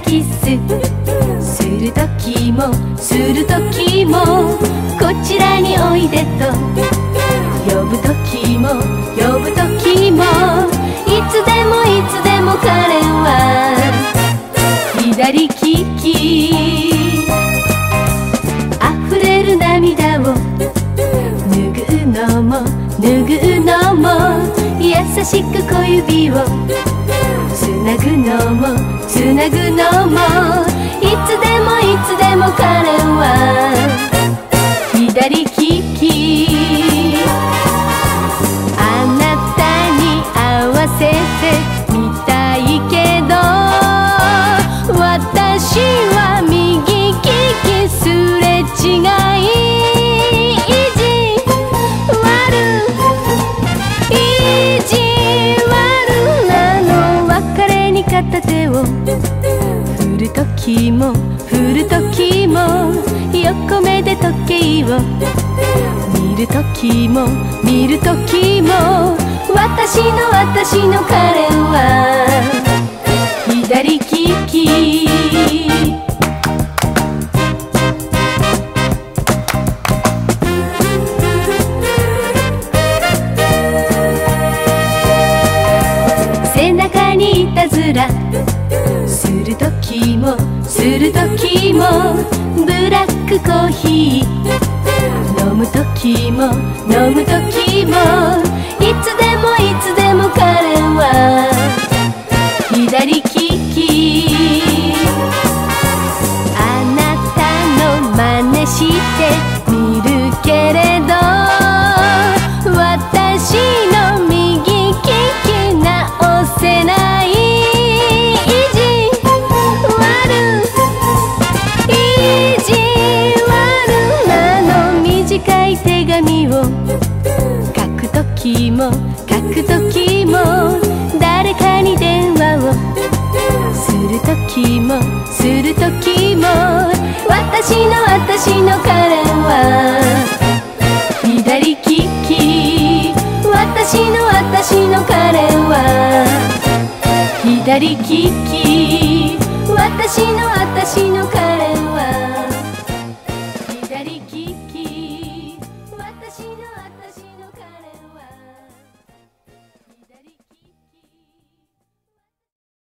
キス」「するときもする時もこちらにおいでと。呼ぶ時も呼ぶ時もいつでもいつでも彼は。左利き。溢れる涙を。拭うのも拭うのも。優しく小指を。つなぐのもつなぐのもいつでも時も振る時も横目で時計を見る時も見る時も私の私の彼は左利き。背中にいたずらする時もブラックコーヒー。飲む時も飲む時もいつでもいつでも彼は左利き。あなたの真似して時も書く時も誰かに電話を。する時もする時も私の私の彼は。左利き私の私の彼は。左利き私の私の彼